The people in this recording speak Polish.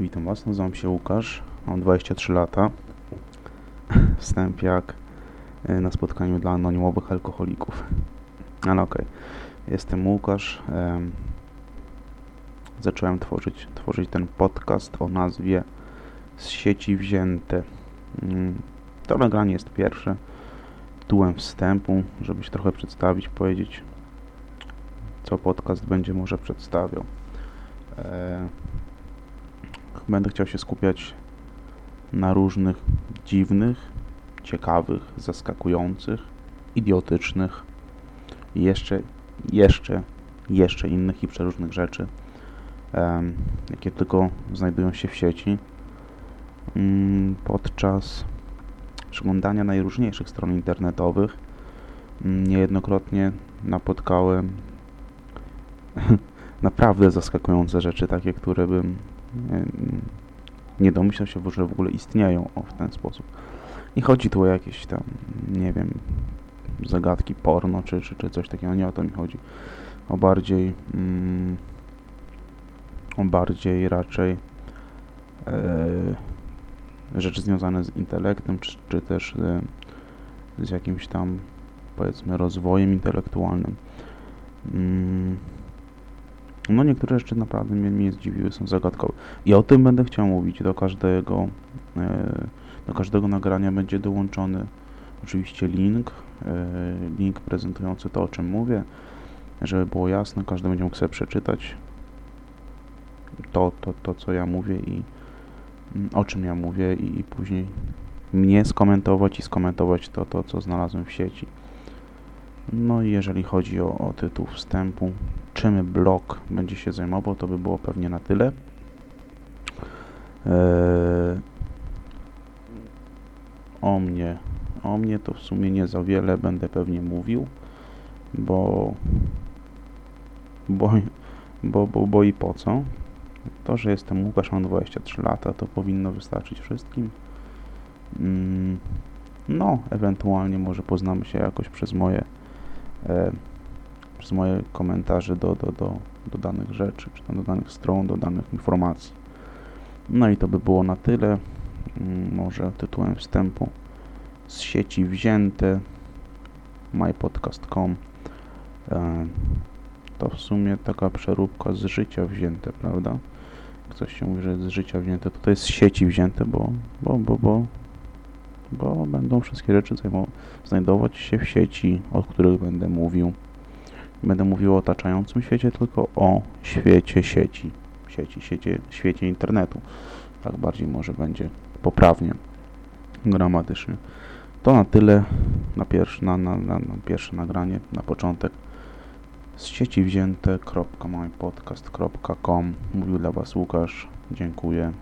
Witam Was, nazywam się Łukasz, mam 23 lata. Wstęp jak y, na spotkaniu dla anonimowych alkoholików. Ale okej, jestem Łukasz. em, Zacząłem tworzyć, tworzyć ten podcast o nazwie Z sieci wzięte. Mm, To nagranie jest pierwsze. Tytułem wstępu, żeby się trochę przedstawić, powiedzieć co podcast będzie może przedstawiał. Będę chciał się skupiać na różnych dziwnych, ciekawych, zaskakujących, idiotycznych jeszcze, jeszcze, jeszcze innych i przeróżnych rzeczy, em, jakie tylko znajdują się w sieci mm, podczas przeglądania najróżniejszych stron internetowych. Niejednokrotnie napotkałem naprawdę zaskakujące rzeczy, takie, które bym nie domyślał się, że w ogóle istnieją o, w ten sposób. Nie chodzi tu o jakieś tam, nie wiem, zagadki porno czy, czy, czy coś takiego, nie o to mi chodzi. O bardziej, mm, o bardziej raczej e, rzeczy związane z intelektem, czy, czy też e, z jakimś tam, powiedzmy, rozwojem intelektualnym. Mm, no niektóre rzeczy naprawdę mnie, mnie zdziwiły, są zagadkowe. I o tym będę chciał mówić. Do każdego, e, do każdego nagrania będzie dołączony oczywiście link, e, link prezentujący to, o czym mówię, żeby było jasne, każdy będzie mógł sobie przeczytać to, to, to co ja mówię i mm, o czym ja mówię i, i później mnie skomentować i skomentować to, to, co znalazłem w sieci. No i jeżeli chodzi o, o tytuł wstępu, czym blog będzie się zajmował, to by było pewnie na tyle. Eee, o mnie, o mnie to w sumie nie za wiele będę pewnie mówił, bo, bo, bo, bo, bo i po co? To, że jestem Łukasz, mam 23 lata, to powinno wystarczyć wszystkim. Mm, no, ewentualnie może poznamy się jakoś przez moje e, przez moje komentarze do, do, do, do danych rzeczy, czy tam do danych stron, do danych informacji. No i to by było na tyle. Mm, Może tytułem wstępu z sieci wzięte mypodcast.com e, to w sumie taka przeróbka z życia wzięte, prawda? Ktoś się mówi, że z życia wzięte, to to jest z sieci wzięte, bo, bo, bo, bo, bo będą wszystkie rzeczy znajdować się w sieci, o których będę mówił. Nie Będę mówił o otaczającym świecie, tylko o świecie sieci. Sieci, siecie, świecie internetu. Tak bardziej może będzie poprawnie gramatycznie. To na tyle na, pierwszy, na, na, na, na pierwsze nagranie, na początek. Z sieci wzięte.mypodcast.com Mówił dla Was Łukasz. Dziękuję.